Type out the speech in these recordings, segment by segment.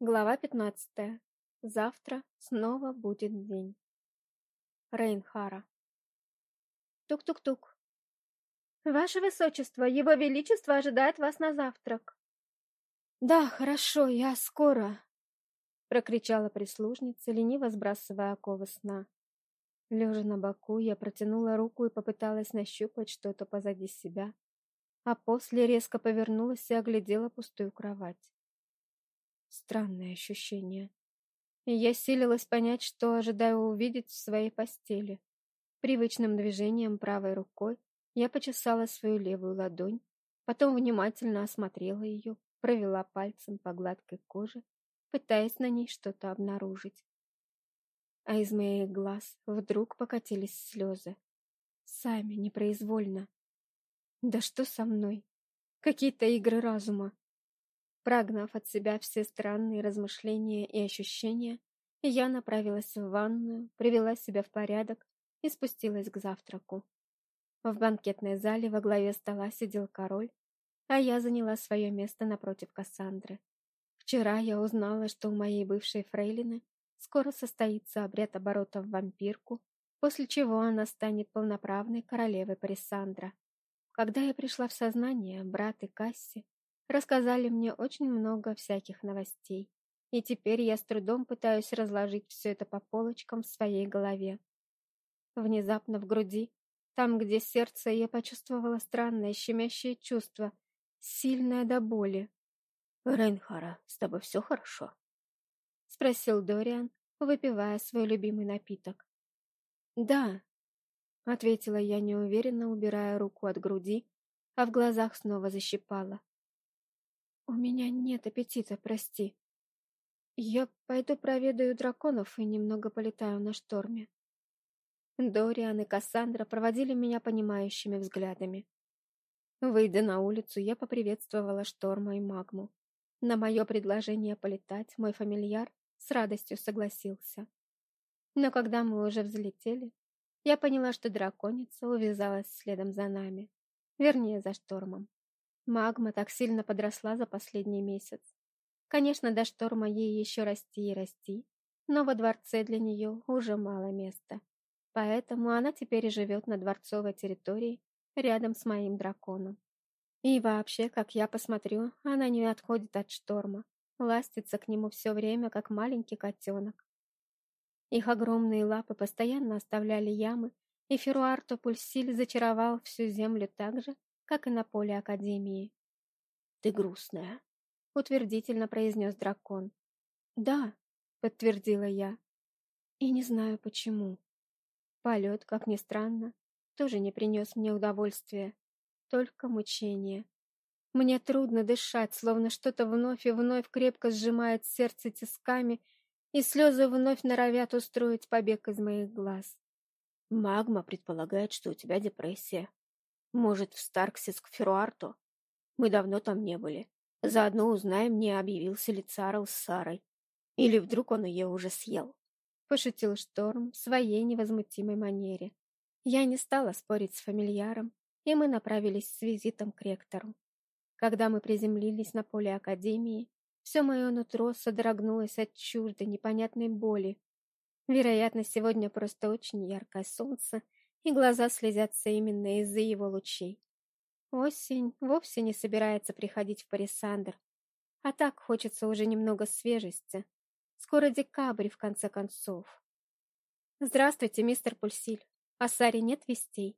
Глава пятнадцатая. Завтра снова будет день. Рейнхара. Тук-тук-тук. Ваше Высочество, Его Величество ожидает вас на завтрак. Да, хорошо, я скоро, прокричала прислужница, лениво сбрасывая оковы сна. Лежа на боку, я протянула руку и попыталась нащупать что-то позади себя, а после резко повернулась и оглядела пустую кровать. Странное ощущение. Я силилась понять, что ожидаю увидеть в своей постели. Привычным движением правой рукой я почесала свою левую ладонь, потом внимательно осмотрела ее, провела пальцем по гладкой коже, пытаясь на ней что-то обнаружить. А из моих глаз вдруг покатились слезы. Сами, непроизвольно. Да что со мной? Какие-то игры разума. Прогнав от себя все странные размышления и ощущения, я направилась в ванную, привела себя в порядок и спустилась к завтраку. В банкетной зале во главе стола сидел король, а я заняла свое место напротив Кассандры. Вчера я узнала, что у моей бывшей фрейлины скоро состоится обряд оборота в вампирку, после чего она станет полноправной королевой Парисандра. Когда я пришла в сознание, брат и Касси рассказали мне очень много всяких новостей, и теперь я с трудом пытаюсь разложить все это по полочкам в своей голове. Внезапно в груди, там, где сердце, я почувствовала странное щемящее чувство, сильное до боли. «Рейнхара, с тобой все хорошо?» — спросил Дориан, выпивая свой любимый напиток. «Да», — ответила я неуверенно, убирая руку от груди, а в глазах снова защипала. «У меня нет аппетита, прости. Я пойду проведаю драконов и немного полетаю на шторме». Дориан и Кассандра проводили меня понимающими взглядами. Выйдя на улицу, я поприветствовала шторма и магму. На мое предложение полетать мой фамильяр с радостью согласился. Но когда мы уже взлетели, я поняла, что драконица увязалась следом за нами, вернее, за штормом. Магма так сильно подросла за последний месяц. Конечно, до шторма ей еще расти и расти, но во дворце для нее уже мало места. Поэтому она теперь и живет на дворцовой территории рядом с моим драконом. И вообще, как я посмотрю, она не отходит от шторма, ластится к нему все время, как маленький котенок. Их огромные лапы постоянно оставляли ямы, и Феруарто Пульсиль зачаровал всю землю так же, как и на поле Академии. «Ты грустная», — утвердительно произнес дракон. «Да», — подтвердила я. «И не знаю почему. Полет, как ни странно, тоже не принес мне удовольствия, только мучение. Мне трудно дышать, словно что-то вновь и вновь крепко сжимает сердце тисками, и слезы вновь норовят устроить побег из моих глаз. Магма предполагает, что у тебя депрессия. Может, в Старксис к Феруарту? Мы давно там не были. Заодно узнаем, не объявился ли Царл с Сарой. Или вдруг он ее уже съел. Пошутил Шторм в своей невозмутимой манере. Я не стала спорить с фамильяром, и мы направились с визитом к ректору. Когда мы приземлились на поле Академии, все мое нутро содрогнулось от чуждой непонятной боли. Вероятно, сегодня просто очень яркое солнце, и глаза слезятся именно из-за его лучей. Осень вовсе не собирается приходить в Парисандр, а так хочется уже немного свежести. Скоро декабрь, в конце концов. «Здравствуйте, мистер Пульсиль. О Саре нет вестей?»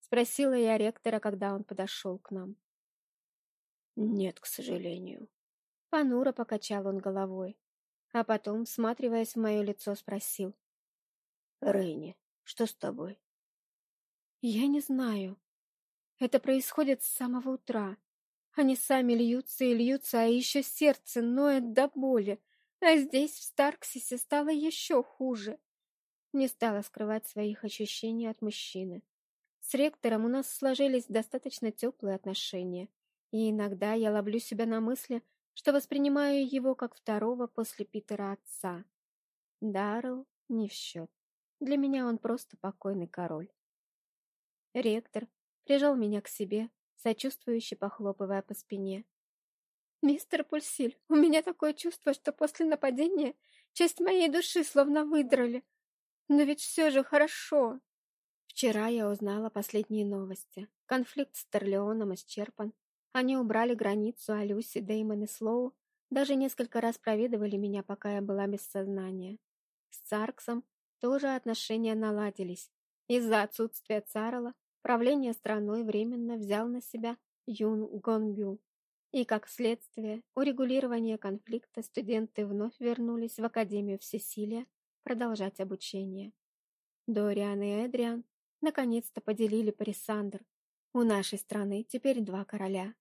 Спросила я ректора, когда он подошел к нам. «Нет, к сожалению». Понуро покачал он головой, а потом, всматриваясь в мое лицо, спросил. «Рейни, что с тобой?» Я не знаю. Это происходит с самого утра. Они сами льются и льются, а еще сердце ноет до боли. А здесь, в Старксисе, стало еще хуже. Не стала скрывать своих ощущений от мужчины. С ректором у нас сложились достаточно теплые отношения, и иногда я ловлю себя на мысли, что воспринимаю его как второго после Питера отца. Даррелл не в счет. Для меня он просто покойный король. Ректор прижал меня к себе, сочувствующе похлопывая по спине. Мистер Пульсиль, у меня такое чувство, что после нападения часть моей души словно выдрали. Но ведь все же хорошо. Вчера я узнала последние новости. Конфликт с Терлеоном исчерпан. Они убрали границу, а Люси, Деймон и Слоу даже несколько раз проведывали меня, пока я была без сознания. С Царксом тоже отношения наладились. Из-за отсутствия Царла правление страной временно взял на себя Юн Гонгю. И, как следствие, урегулирования конфликта студенты вновь вернулись в Академию Всесилия продолжать обучение. Дориан и Эдриан наконец-то поделили Парисандр. У нашей страны теперь два короля.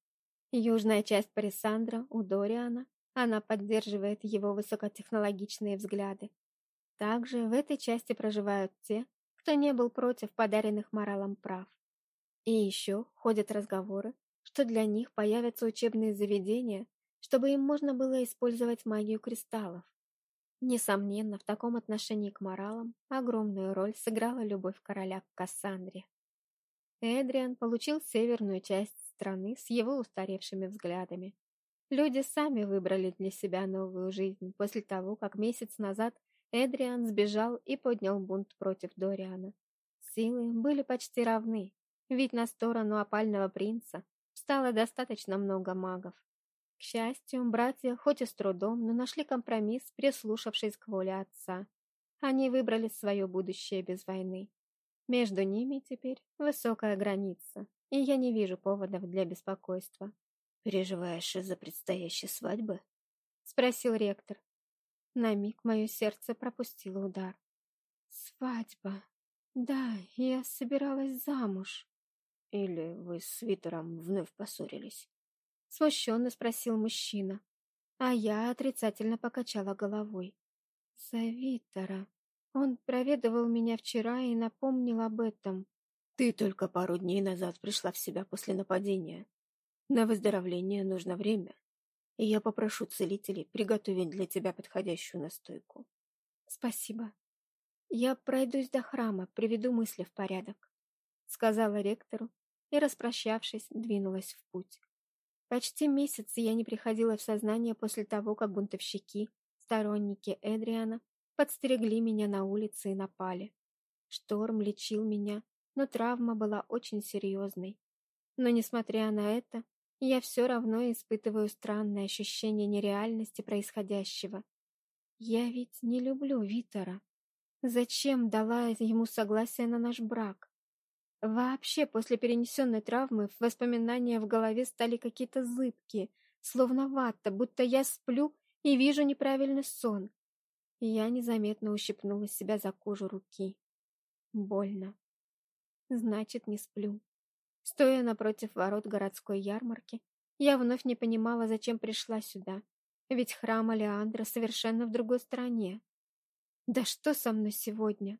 Южная часть Парисандра у Дориана, она поддерживает его высокотехнологичные взгляды. Также в этой части проживают те, кто не был против подаренных моралом прав. И еще ходят разговоры, что для них появятся учебные заведения, чтобы им можно было использовать магию кристаллов. Несомненно, в таком отношении к моралам огромную роль сыграла любовь короля к Кассандре. Эдриан получил северную часть страны с его устаревшими взглядами. Люди сами выбрали для себя новую жизнь после того, как месяц назад Эдриан сбежал и поднял бунт против Дориана. Силы были почти равны, ведь на сторону опального принца стало достаточно много магов. К счастью, братья, хоть и с трудом, но нашли компромисс, прислушавшись к воле отца. Они выбрали свое будущее без войны. Между ними теперь высокая граница, и я не вижу поводов для беспокойства. «Переживаешь из-за предстоящей свадьбы?» — спросил ректор. На миг мое сердце пропустило удар. «Свадьба. Да, я собиралась замуж». «Или вы с Витером вновь поссорились?» Смущенно спросил мужчина, а я отрицательно покачала головой. «За Витера. Он проведывал меня вчера и напомнил об этом». «Ты только пару дней назад пришла в себя после нападения. На выздоровление нужно время и я попрошу целителей приготовить для тебя подходящую настойку. Спасибо. Я пройдусь до храма, приведу мысли в порядок, сказала ректору и, распрощавшись, двинулась в путь. Почти месяц я не приходила в сознание после того, как бунтовщики, сторонники Эдриана, подстерегли меня на улице и напали. Шторм лечил меня, но травма была очень серьезной. Но, несмотря на это, я все равно испытываю странное ощущение нереальности происходящего. Я ведь не люблю Витера. Зачем дала ему согласие на наш брак? Вообще, после перенесенной травмы воспоминания в голове стали какие-то зыбкие, словно вата, будто я сплю и вижу неправильный сон. Я незаметно ущипнула себя за кожу руки. Больно. Значит, не сплю. Стоя напротив ворот городской ярмарки, я вновь не понимала, зачем пришла сюда. Ведь храм Алеандра совершенно в другой стороне. Да что со мной сегодня?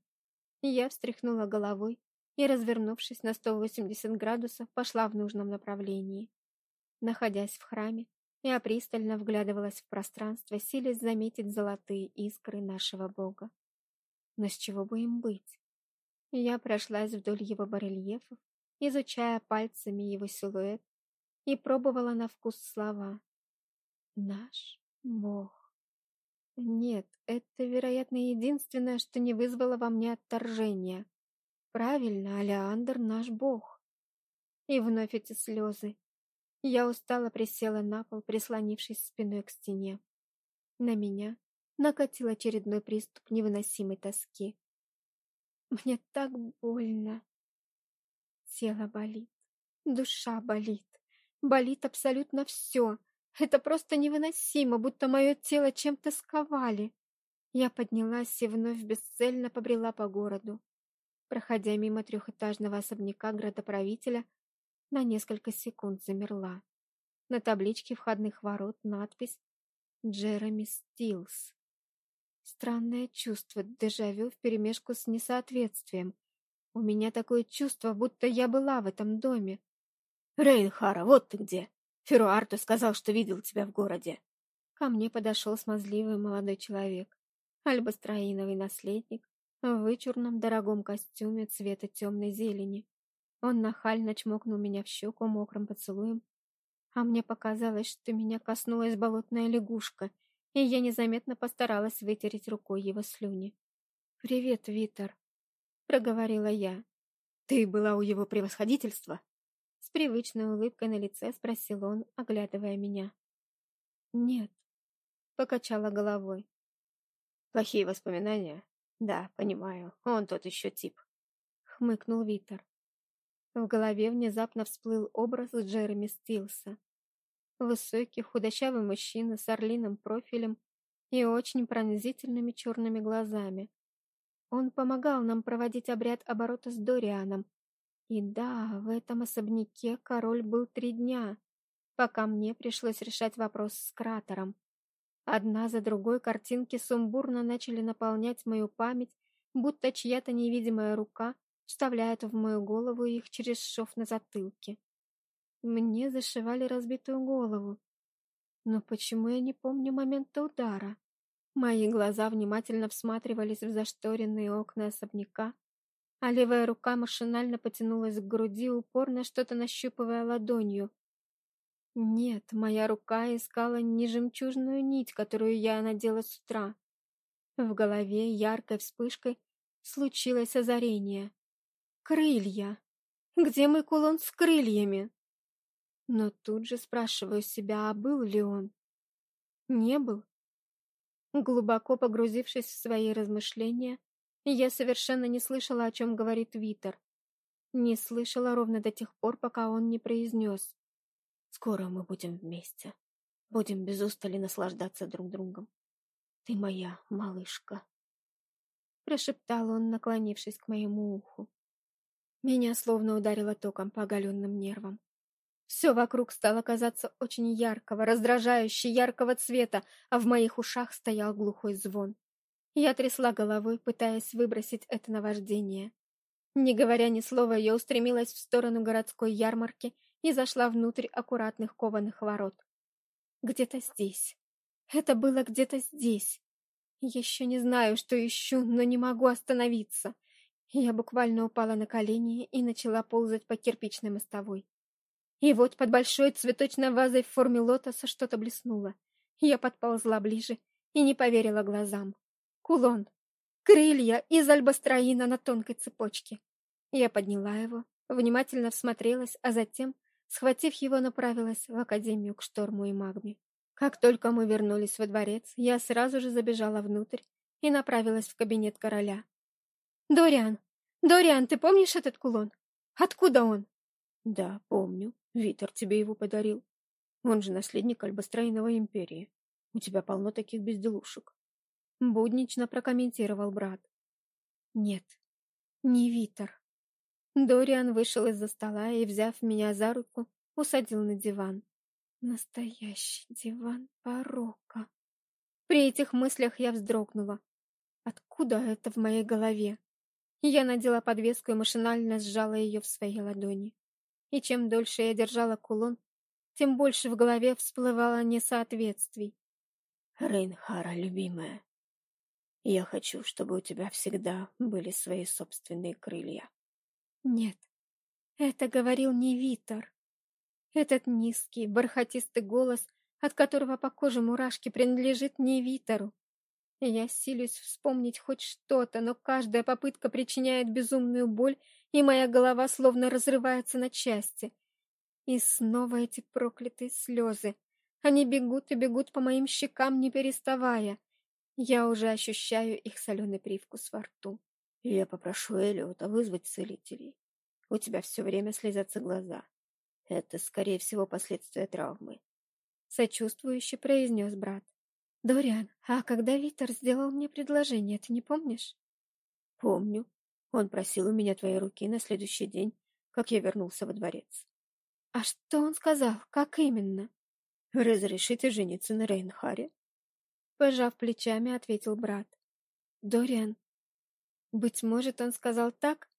Я встряхнула головой и, развернувшись на 180 градусов, пошла в нужном направлении. Находясь в храме, я пристально вглядывалась в пространство, силясь заметить золотые искры нашего бога. Но с чего бы им быть? Я прошлась вдоль его барельефов, изучая пальцами его силуэт, и пробовала на вкус слова. «Наш Бог». Нет, это, вероятно, единственное, что не вызвало во мне отторжения. Правильно, Алеандр наш Бог. И вновь эти слезы. Я устало присела на пол, прислонившись спиной к стене. На меня накатил очередной приступ невыносимой тоски. Мне так больно. Тело болит, душа болит, болит абсолютно все. Это просто невыносимо, будто мое тело чем-то сковали. Я поднялась и вновь бесцельно побрела по городу. Проходя мимо трехэтажного особняка градоправителя, на несколько секунд замерла. На табличке входных ворот надпись «Джереми Стилс». Странное чувство, дежавю вперемешку с несоответствием. У меня такое чувство, будто я была в этом доме. Рейнхара, вот ты где. Феруарто сказал, что видел тебя в городе. Ко мне подошел смазливый молодой человек, альбастроиновый наследник, в вычурном дорогом костюме цвета темной зелени. Он нахально чмокнул меня в щеку мокрым поцелуем, А мне показалось, что меня коснулась болотная лягушка, и я незаметно постаралась вытереть рукой его слюни. «Привет, Витер», — проговорила я. «Ты была у его превосходительства?» С привычной улыбкой на лице спросил он, оглядывая меня. «Нет», — покачала головой. «Плохие воспоминания?» «Да, понимаю, он тот еще тип», — хмыкнул Витер. В голове внезапно всплыл образ Джереми Стилса. Высокий, худощавый мужчина с орлиным профилем и очень пронзительными черными глазами. Он помогал нам проводить обряд оборота с Дорианом. И да, в этом особняке король был три дня, пока мне пришлось решать вопрос с кратером. Одна за другой картинки сумбурно начали наполнять мою память, будто чья-то невидимая рука вставляет в мою голову их через шов на затылке. Мне зашивали разбитую голову. Но почему я не помню момента удара? Мои глаза внимательно всматривались в зашторенные окна особняка, а левая рука машинально потянулась к груди, упорно что-то нащупывая ладонью. Нет, моя рука искала не жемчужную нить, которую я надела с утра. В голове яркой вспышкой случилось озарение. Крылья! Где мой кулон с крыльями? Но тут же спрашиваю себя, а был ли он? Не был. Глубоко погрузившись в свои размышления, я совершенно не слышала, о чем говорит Витер. Не слышала ровно до тех пор, пока он не произнес. «Скоро мы будем вместе. Будем без устали наслаждаться друг другом. Ты моя малышка», — прошептал он, наклонившись к моему уху. Меня словно ударило током по оголенным нервам. Все вокруг стало казаться очень яркого, раздражающе яркого цвета, а в моих ушах стоял глухой звон. Я трясла головой, пытаясь выбросить это наваждение. Не говоря ни слова, я устремилась в сторону городской ярмарки и зашла внутрь аккуратных кованых ворот. Где-то здесь. Это было где-то здесь. Еще не знаю, что ищу, но не могу остановиться. Я буквально упала на колени и начала ползать по кирпичной мостовой. И вот под большой цветочной вазой в форме лотоса что-то блеснуло. Я подползла ближе и не поверила глазам. Кулон. Крылья из альбастроина на тонкой цепочке. Я подняла его, внимательно всмотрелась, а затем, схватив его, направилась в Академию к Шторму и Магме. Как только мы вернулись во дворец, я сразу же забежала внутрь и направилась в кабинет короля. «Дориан! Дориан, ты помнишь этот кулон? Откуда он?» «Да, помню. Витер тебе его подарил. Он же наследник Альбастрейновой империи. У тебя полно таких безделушек. Буднично прокомментировал брат. Нет, не Витер. Дориан вышел из-за стола и, взяв меня за руку, усадил на диван. Настоящий диван порока. При этих мыслях я вздрогнула. Откуда это в моей голове? Я надела подвеску и машинально сжала ее в своей ладони и чем дольше я держала кулон, тем больше в голове всплывало несоответствий. Рейнхара, любимая, я хочу, чтобы у тебя всегда были свои собственные крылья. Нет, это говорил не Витер. Этот низкий, бархатистый голос, от которого по коже мурашки, принадлежит не Витеру. Я силюсь вспомнить хоть что-то, но каждая попытка причиняет безумную боль и моя голова словно разрывается на части. И снова эти проклятые слезы. Они бегут и бегут по моим щекам, не переставая. Я уже ощущаю их соленый привкус во рту. Я попрошу Элиота вызвать целителей. У тебя все время слезятся глаза. Это, скорее всего, последствия травмы. Сочувствующе произнес брат. Дориан, а когда Витер сделал мне предложение, ты не помнишь? Помню. Он просил у меня твоей руки на следующий день, как я вернулся во дворец. А что он сказал? Как именно? Разрешите жениться на Рейнхаре? Пожав плечами, ответил брат. Дориан, быть может, он сказал так,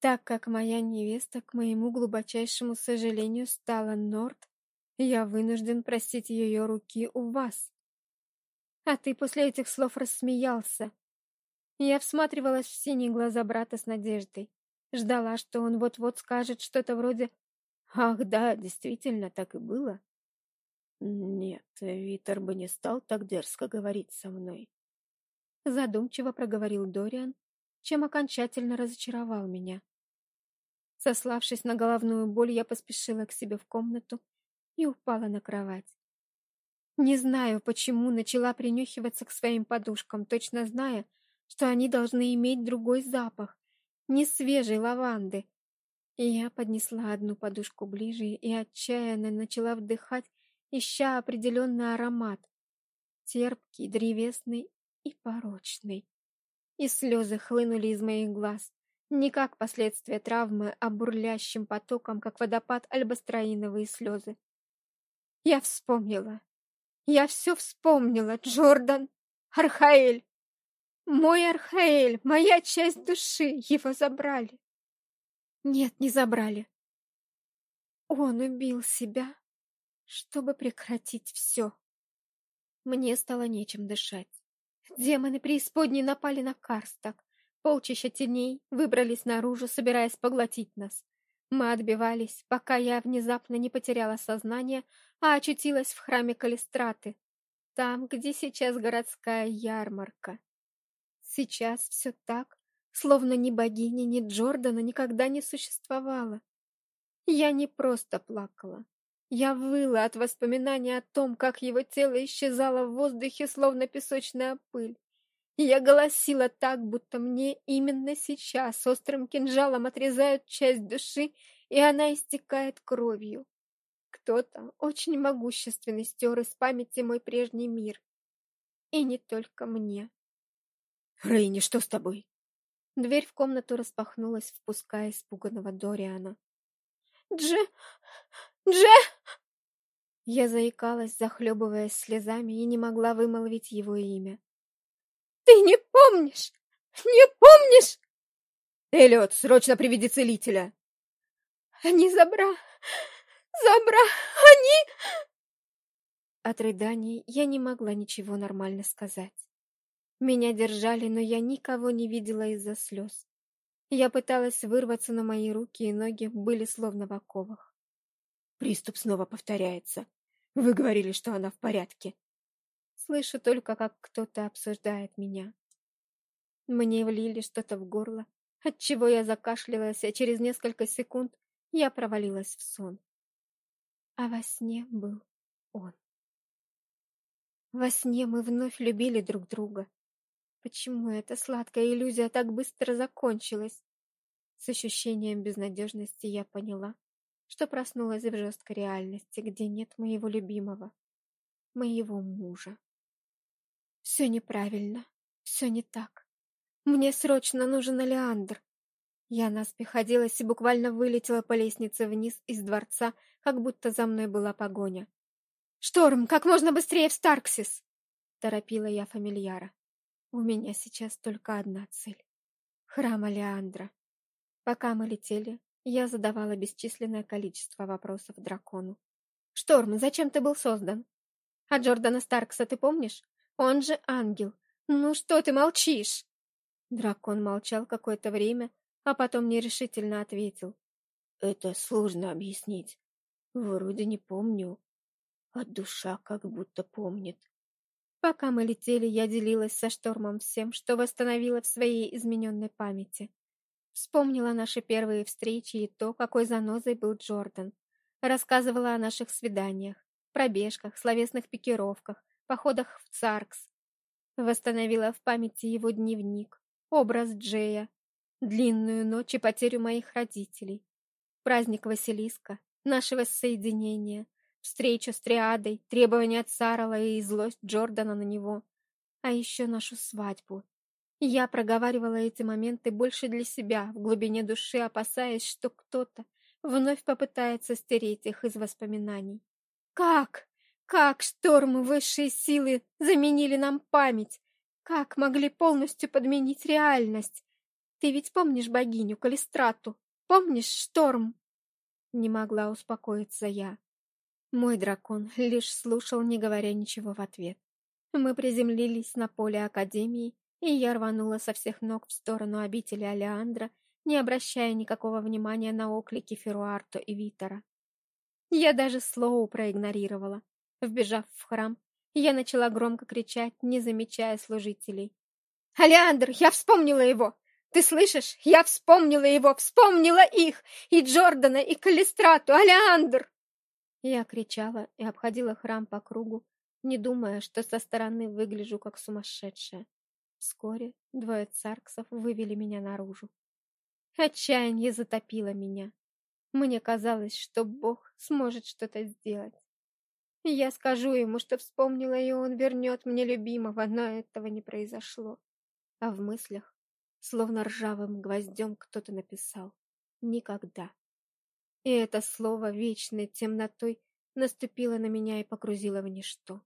так как моя невеста, к моему глубочайшему сожалению, стала Норд, я вынужден просить ее руки у вас. А ты после этих слов рассмеялся, я всматривалась в синие глаза брата с надеждой. Ждала, что он вот-вот скажет что-то вроде «Ах, да, действительно, так и было. Нет, Витер бы не стал так дерзко говорить со мной. Задумчиво проговорил Дориан, чем окончательно разочаровал меня. Сославшись на головную боль, я поспешила к себе в комнату и упала на кровать. Не знаю, почему начала принюхиваться к своим подушкам, точно зная, что они должны иметь другой запах, не свежей лаванды. И я поднесла одну подушку ближе и отчаянно начала вдыхать ища определенный аромат, терпкий, древесный и порочный. И слезы хлынули из моих глаз, не как последствия травмы, а бурлящим потоком, как водопад альбастроиновые слезы. Я вспомнила. Я все вспомнила, Джордан. Архаэль. Мой Архаэль, моя часть души, его забрали. Нет, не забрали. Он убил себя чтобы прекратить все. Мне стало нечем дышать. Демоны преисподней напали на Карстак. Полчища теней выбрались наружу, собираясь поглотить нас. Мы отбивались, пока я внезапно не потеряла сознание, а очутилась в храме Калистраты, там, где сейчас городская ярмарка. Сейчас все так, словно ни богини, ни Джордана никогда не существовало. Я не просто плакала. Я выла от воспоминания о том, как его тело исчезало в воздухе, словно песочная пыль. я голосила так, будто мне именно сейчас острым кинжалом отрезают часть души, и она истекает кровью. Кто-то очень могущественный стер из памяти мой прежний мир. И не только мне. «Рейни, что с тобой?» Дверь в комнату распахнулась, впуская испуганного Дориана. «Дже... Дже!» Я заикалась, захлебываясь слезами, и не могла вымолвить его имя. «Ты не помнишь? Не помнишь?» «Эллиот, срочно приведи целителя!» «Они забра... забра... они...» От рыданий я не могла ничего нормально сказать. Меня держали, но я никого не видела из-за слез. Я пыталась вырваться, но мои руки и ноги были словно в оковах. Приступ снова повторяется. Вы говорили, что она в порядке. Слышу только, как кто-то обсуждает меня. Мне влили что-то в горло, отчего я закашлялась, а через несколько секунд я провалилась в сон. А во сне был он. Во сне мы вновь любили друг друга. Почему эта сладкая иллюзия так быстро закончилась? С ощущением безнадежности я поняла, что проснулась в жесткой реальности, где нет моего любимого, моего мужа. Все неправильно, все не так. Мне срочно нужен Алеандр. Я наспех оделась и буквально вылетела по лестнице вниз из дворца, как будто за мной была погоня. «Шторм, как можно быстрее в Старксис!» — торопила я фамильяра. «У меня сейчас только одна цель — храм Алеандра». Пока мы летели, я задавала бесчисленное количество вопросов дракону. «Шторм, зачем ты был создан? А Джордана Старкса ты помнишь? Он же ангел. Ну что ты молчишь?» Дракон молчал какое-то время, а потом нерешительно ответил. «Это сложно объяснить. Вроде не помню, а душа как будто помнит». Пока мы летели, я делилась со Штормом всем, что восстановила в своей измененной памяти. Вспомнила наши первые встречи и то, какой занозой был Джордан. Рассказывала о наших свиданиях, пробежках, словесных пикировках, походах в Царкс. Восстановила в памяти его дневник, образ Джея, длинную ночь и потерю моих родителей, праздник Василиска, нашего соединения, встречу с Триадой, требования от Сарала и злость Джордана на него, а еще нашу свадьбу, я проговаривала эти моменты больше для себя, в глубине души опасаясь, что кто-то вновь попытается стереть их из воспоминаний. Как? Как штормы высшей силы заменили нам память? Как могли полностью подменить реальность? Ты ведь помнишь богиню Калистрату? Помнишь шторм? Не могла успокоиться я. Мой дракон лишь слушал, не говоря ничего в ответ. Мы приземлились на поле Академии, и я рванула со всех ног в сторону обители Алеандра, не обращая никакого внимания на оклики Феруарто и Витера. Я даже Слоу проигнорировала. Вбежав в храм, я начала громко кричать, не замечая служителей. «Алеандр, я вспомнила его! Ты слышишь? Я вспомнила его, вспомнила их! И Джордана, и Калистрату! Алеандр!» Я кричала и обходила храм по кругу, не думая, что со стороны выгляжу как сумасшедшая. Вскоре двое царксов вывели меня наружу. Отчаяние затопило меня. Мне казалось, что Бог сможет что-то сделать. Я скажу ему, что вспомнила, и он вернет мне любимого, но этого не произошло. А в мыслях, словно ржавым гвоздем, кто-то написал «Никогда». И это слово вечной темнотой наступило на меня и погрузило в ничто.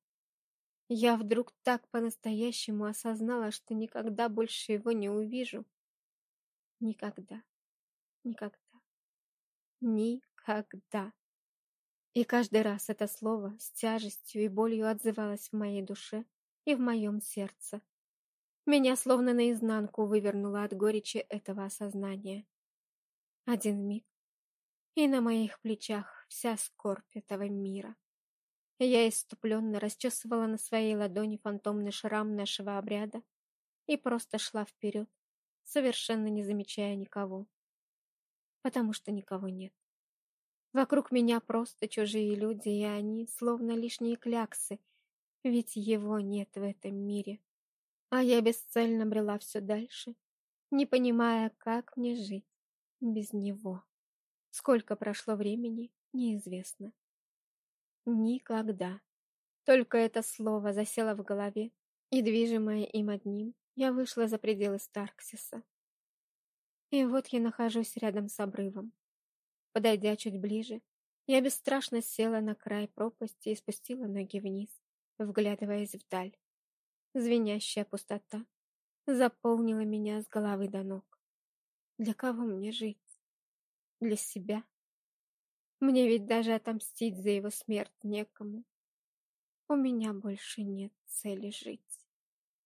Я вдруг так по-настоящему осознала, что никогда больше его не увижу. Никогда. Никогда. Никогда. И каждый раз это слово с тяжестью и болью отзывалось в моей душе и в моем сердце. Меня словно наизнанку вывернуло от горечи этого осознания. Один миг, и на моих плечах вся скорбь этого мира. Я иступленно расчесывала на своей ладони фантомный шрам нашего обряда и просто шла вперед, совершенно не замечая никого. Потому что никого нет. Вокруг меня просто чужие люди, и они словно лишние кляксы, ведь его нет в этом мире. А я бесцельно брела все дальше, не понимая, как мне жить без него. Сколько прошло времени, неизвестно. Никогда. Только это слово засело в голове, и, движимая им одним, я вышла за пределы Старксиса. И вот я нахожусь рядом с обрывом. Подойдя чуть ближе, я бесстрашно села на край пропасти и спустила ноги вниз, вглядываясь вдаль. Звенящая пустота заполнила меня с головы до ног. Для кого мне жить? Для себя? Мне ведь даже отомстить за его смерть некому. У меня больше нет цели жить.